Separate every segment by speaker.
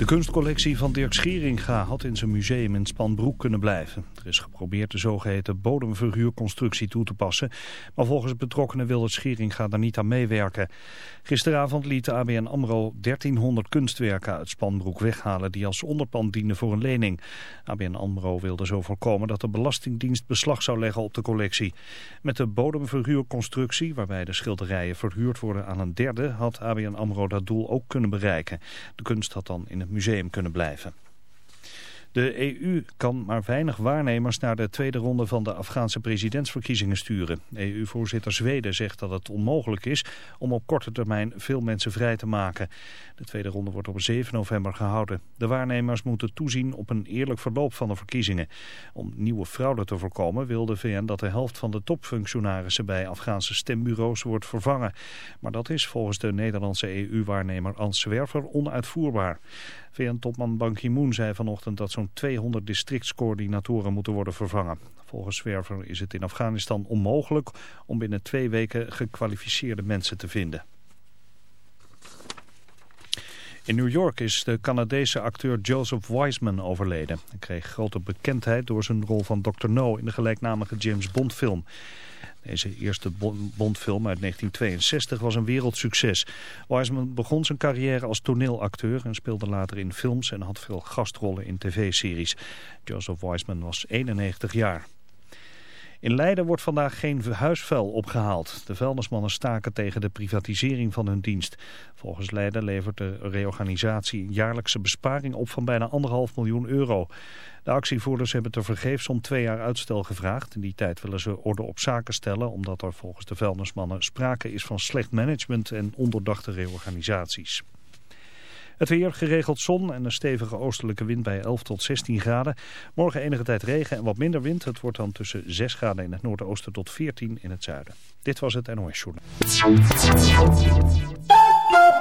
Speaker 1: De kunstcollectie van Dirk Scheringa had in zijn museum in Spanbroek kunnen blijven. Er is geprobeerd de zogeheten bodemverhuurconstructie toe te passen. Maar volgens betrokkenen wil het Scheringa daar niet aan meewerken. Gisteravond liet de ABN AMRO 1300 kunstwerken uit Spanbroek weghalen... die als onderpand dienden voor een lening. ABN AMRO wilde zo voorkomen dat de Belastingdienst beslag zou leggen op de collectie. Met de bodemverhuurconstructie, waarbij de schilderijen verhuurd worden aan een derde... had ABN AMRO dat doel ook kunnen bereiken. De kunst had dan in museum kunnen blijven. De EU kan maar weinig waarnemers naar de tweede ronde van de Afghaanse presidentsverkiezingen sturen. EU-voorzitter Zweden zegt dat het onmogelijk is om op korte termijn veel mensen vrij te maken. De tweede ronde wordt op 7 november gehouden. De waarnemers moeten toezien op een eerlijk verloop van de verkiezingen. Om nieuwe fraude te voorkomen wil de VN dat de helft van de topfunctionarissen bij Afghaanse stembureaus wordt vervangen. Maar dat is volgens de Nederlandse EU-waarnemer Ans Zwerver onuitvoerbaar. VN-topman Ban Ki-moon zei vanochtend dat zo'n 200 districtscoördinatoren moeten worden vervangen. Volgens Zwerver is het in Afghanistan onmogelijk om binnen twee weken gekwalificeerde mensen te vinden. In New York is de Canadese acteur Joseph Wiseman overleden. Hij kreeg grote bekendheid door zijn rol van Dr. No in de gelijknamige James Bond film. Deze eerste Bondfilm uit 1962 was een wereldsucces. Wiseman begon zijn carrière als toneelacteur en speelde later in films en had veel gastrollen in tv-series. Joseph Wiseman was 91 jaar. In Leiden wordt vandaag geen huisvuil opgehaald. De vuilnismannen staken tegen de privatisering van hun dienst. Volgens Leiden levert de reorganisatie een jaarlijkse besparing op van bijna anderhalf miljoen euro. De actievoerders hebben tevergeefs om twee jaar uitstel gevraagd. In die tijd willen ze orde op zaken stellen... omdat er volgens de vuilnismannen sprake is van slecht management en onderdachte reorganisaties. Het weer geregeld zon en een stevige oostelijke wind bij 11 tot 16 graden. Morgen enige tijd regen en wat minder wind. Het wordt dan tussen 6 graden in het noordoosten tot 14 in het zuiden. Dit was het NOS Journal.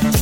Speaker 2: Bye.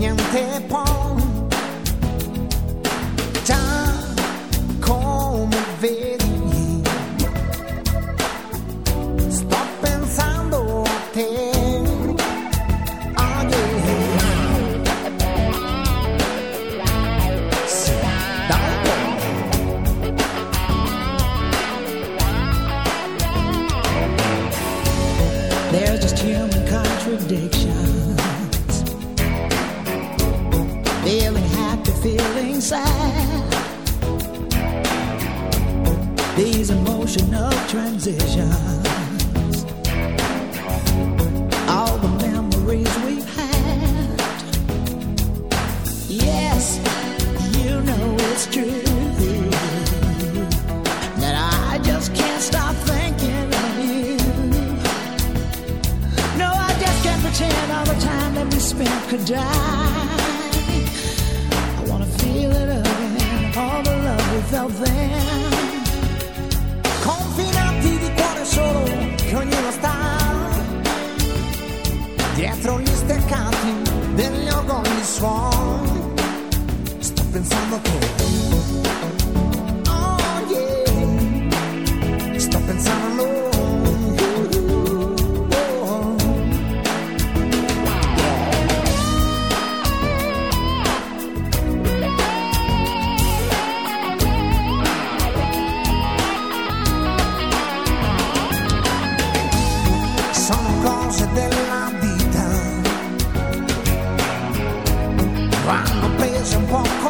Speaker 3: niente può
Speaker 4: walk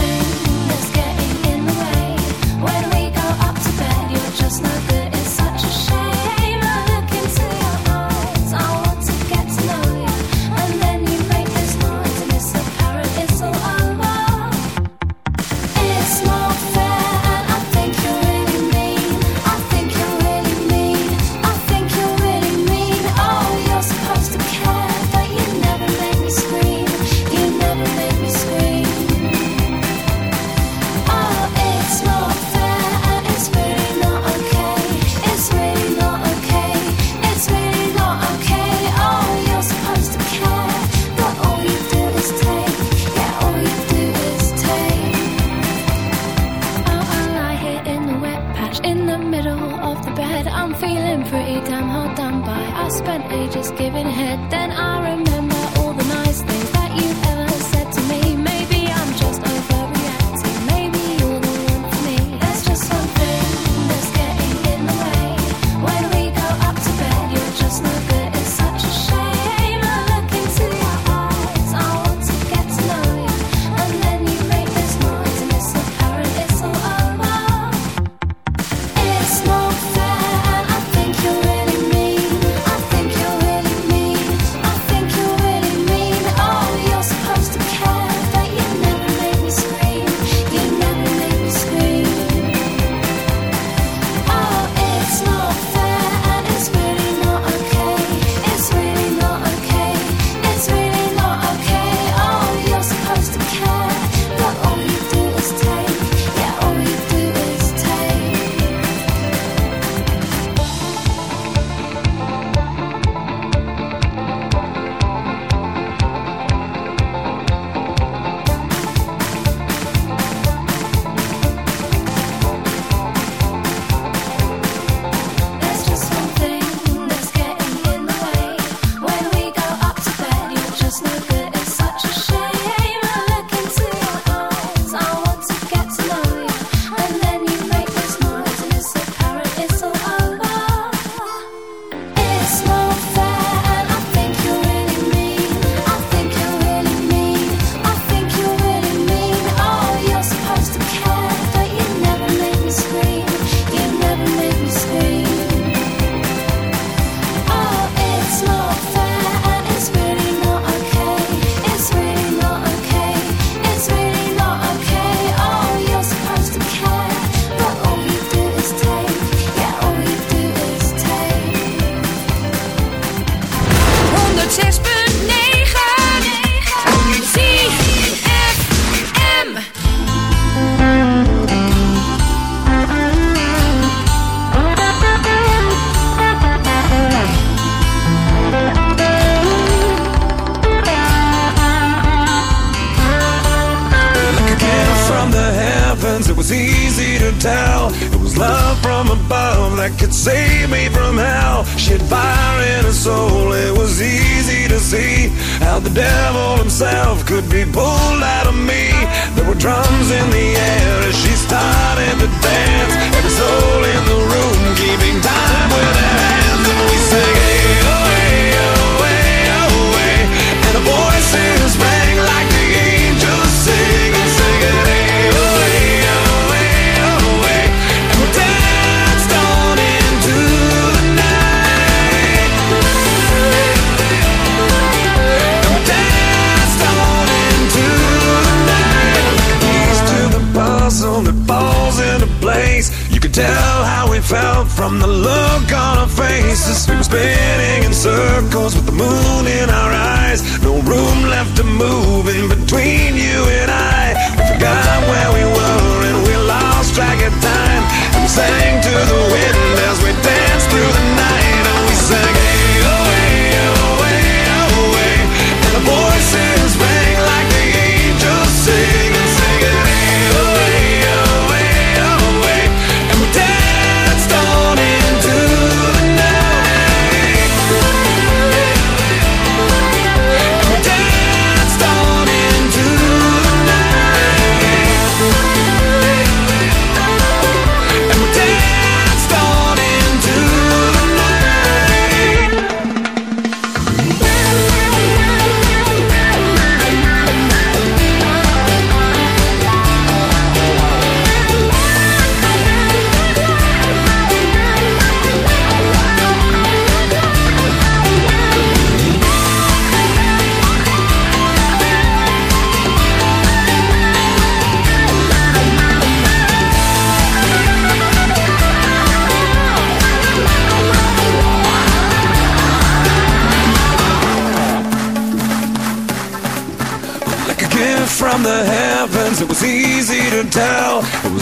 Speaker 4: Have to
Speaker 5: move in between you and